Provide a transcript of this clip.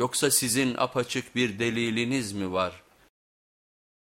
Yoksa sizin apaçık bir deliliniz mi var?''